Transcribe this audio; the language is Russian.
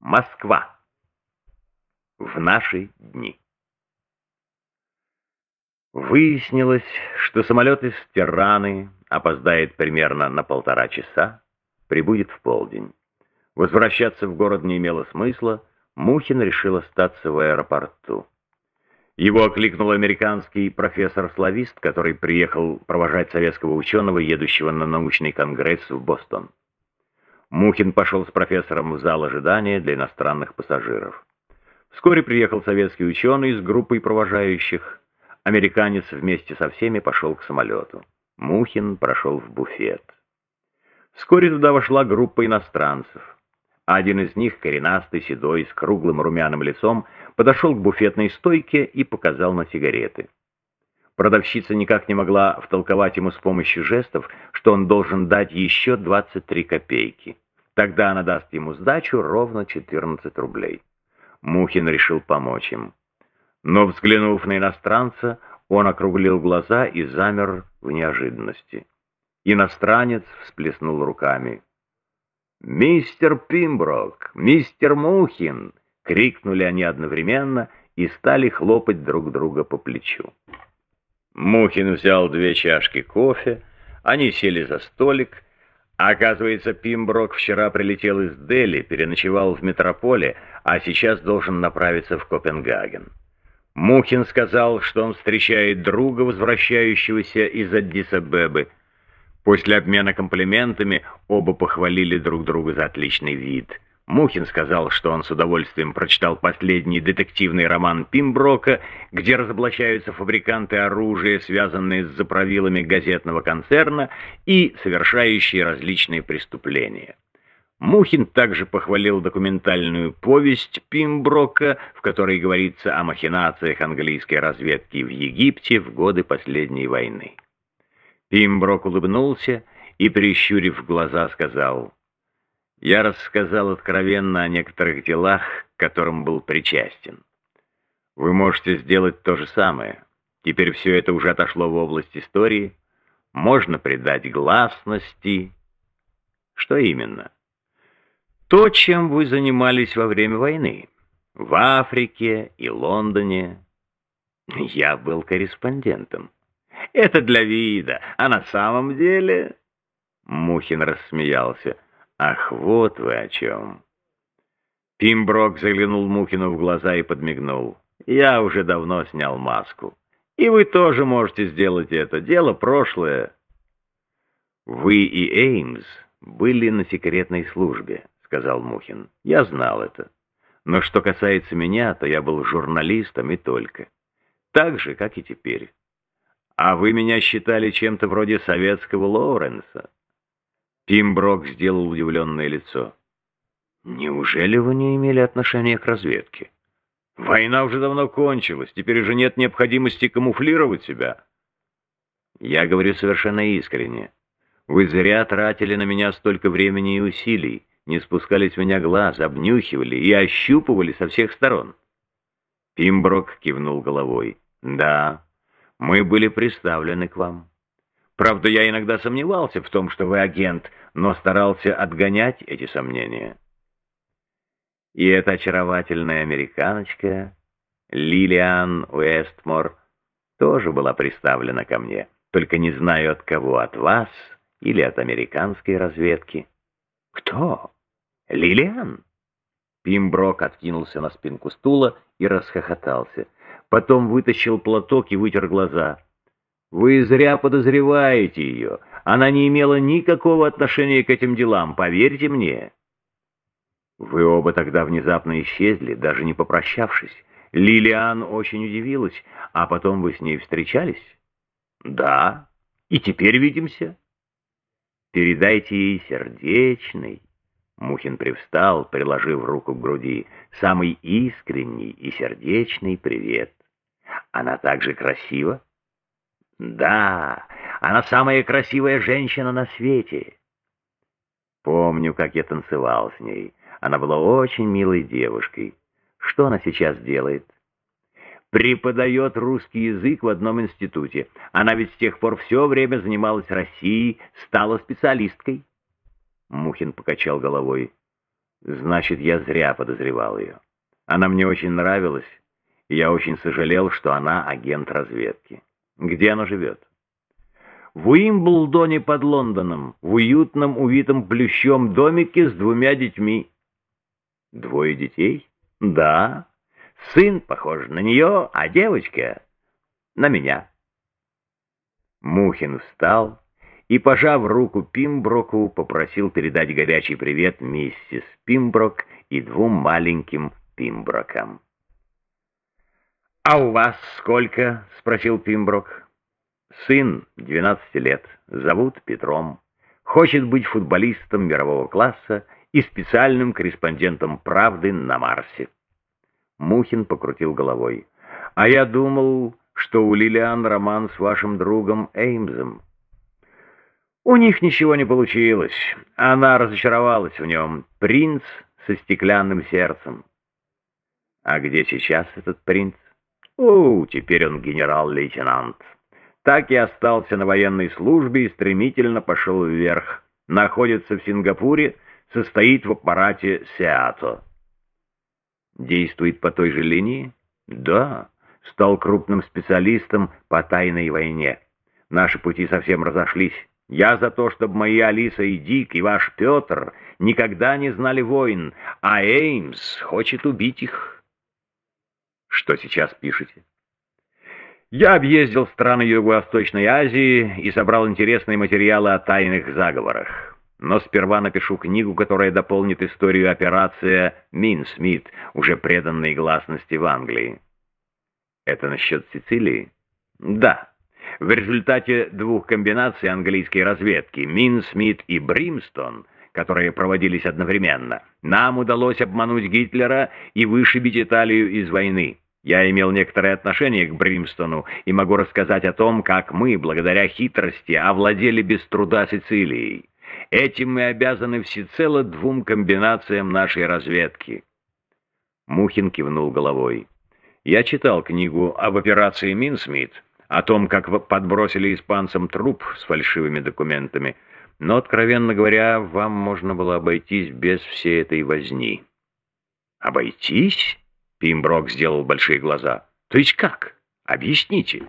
Москва. В наши дни. Выяснилось, что самолет из Тираны опоздает примерно на полтора часа, прибудет в полдень. Возвращаться в город не имело смысла, Мухин решил остаться в аэропорту. Его окликнул американский профессор-славист, который приехал провожать советского ученого, едущего на научный конгресс в Бостон. Мухин пошел с профессором в зал ожидания для иностранных пассажиров. Вскоре приехал советский ученый с группой провожающих. Американец вместе со всеми пошел к самолету. Мухин прошел в буфет. Вскоре туда вошла группа иностранцев. Один из них, коренастый, седой, с круглым румяным лицом, подошел к буфетной стойке и показал на сигареты. Продавщица никак не могла втолковать ему с помощью жестов, что он должен дать еще 23 копейки. Тогда она даст ему сдачу ровно 14 рублей. Мухин решил помочь им. Но, взглянув на иностранца, он округлил глаза и замер в неожиданности. Иностранец всплеснул руками. «Мистер Пимброк! Мистер Мухин!» — крикнули они одновременно и стали хлопать друг друга по плечу. Мухин взял две чашки кофе, они сели за столик. Оказывается, Пимброк вчера прилетел из Дели, переночевал в метрополе, а сейчас должен направиться в Копенгаген. Мухин сказал, что он встречает друга, возвращающегося из Аддис-Абебы, После обмена комплиментами оба похвалили друг друга за отличный вид. Мухин сказал, что он с удовольствием прочитал последний детективный роман Пимброка, где разоблачаются фабриканты оружия, связанные с заправилами газетного концерна и совершающие различные преступления. Мухин также похвалил документальную повесть Пимброка, в которой говорится о махинациях английской разведки в Египте в годы последней войны. Пимброк улыбнулся и, прищурив глаза, сказал, «Я рассказал откровенно о некоторых делах, к которым был причастен. Вы можете сделать то же самое. Теперь все это уже отошло в область истории. Можно придать гласности. Что именно? То, чем вы занимались во время войны. В Африке и Лондоне. Я был корреспондентом. Это для вида, а на самом деле...» Мухин рассмеялся. «Ах, вот вы о чем!» Пимброк заглянул Мухину в глаза и подмигнул. «Я уже давно снял маску. И вы тоже можете сделать это. Дело прошлое». «Вы и Эймс были на секретной службе», — сказал Мухин. «Я знал это. Но что касается меня, то я был журналистом и только. Так же, как и теперь. А вы меня считали чем-то вроде советского Лоуренса. Пимброк сделал удивленное лицо. Неужели вы не имели отношения к разведке? Война уже давно кончилась, теперь уже нет необходимости камуфлировать себя. Я говорю совершенно искренне. Вы зря тратили на меня столько времени и усилий, не спускали с меня глаз, обнюхивали и ощупывали со всех сторон. Пимброк кивнул головой. Да, мы были представлены к вам. Правда, я иногда сомневался в том, что вы агент, но старался отгонять эти сомнения. И эта очаровательная американочка, Лилиан Уэстмор, тоже была представлена ко мне, только не знаю от кого, от вас или от американской разведки. Кто? Лилиан? Пимброк откинулся на спинку стула и расхохотался. Потом вытащил платок и вытер глаза. «Вы зря подозреваете ее. Она не имела никакого отношения к этим делам, поверьте мне». Вы оба тогда внезапно исчезли, даже не попрощавшись. Лилиан очень удивилась, а потом вы с ней встречались? Да, и теперь видимся. Передайте ей сердечный. Мухин привстал, приложив руку к груди, самый искренний и сердечный привет. Она также красива? Да, она самая красивая женщина на свете. Помню, как я танцевал с ней. Она была очень милой девушкой. Что она сейчас делает? Преподает русский язык в одном институте. Она ведь с тех пор все время занималась Россией, стала специалисткой. Мухин покачал головой. Значит, я зря подозревал ее. Она мне очень нравилась, и я очень сожалел, что она агент разведки. Где она живет? В Уимблдоне под Лондоном, в уютном, увитом плющом домике с двумя детьми. Двое детей? Да. Сын похож на нее, а девочка — на меня. Мухин встал и, пожав руку Пимброку, попросил передать горячий привет миссис Пимброк и двум маленьким Пимброкам. «А у вас сколько?» — спросил Пимброк. «Сын, 12 лет, зовут Петром, хочет быть футболистом мирового класса и специальным корреспондентом «Правды» на Марсе». Мухин покрутил головой. «А я думал, что у Лилиан роман с вашим другом Эймзом». У них ничего не получилось. Она разочаровалась в нем. Принц со стеклянным сердцем. А где сейчас этот принц? О, теперь он генерал-лейтенант. Так и остался на военной службе и стремительно пошел вверх. Находится в Сингапуре, состоит в аппарате СЕАТО. Действует по той же линии? Да, стал крупным специалистом по тайной войне. Наши пути совсем разошлись. Я за то, чтобы мои Алиса и Дик, и ваш Петр никогда не знали войн, а Эймс хочет убить их. Что сейчас пишете? Я объездил страны Юго-Восточной Азии и собрал интересные материалы о тайных заговорах. Но сперва напишу книгу, которая дополнит историю операции Минсмит, уже преданной гласности в Англии. Это насчет Сицилии? Да. В результате двух комбинаций английской разведки Мин, Смит и Бримстон, которые проводились одновременно, нам удалось обмануть Гитлера и вышибить Италию из войны. Я имел некоторое отношение к Бримстону и могу рассказать о том, как мы, благодаря хитрости, овладели без труда Сицилией. Этим мы обязаны всецело двум комбинациям нашей разведки. Мухин кивнул головой. Я читал книгу об операции Минсмит, о том, как подбросили испанцам труп с фальшивыми документами, но, откровенно говоря, вам можно было обойтись без всей этой возни. «Обойтись?» — Пимброк сделал большие глаза. «То есть как? Объясните».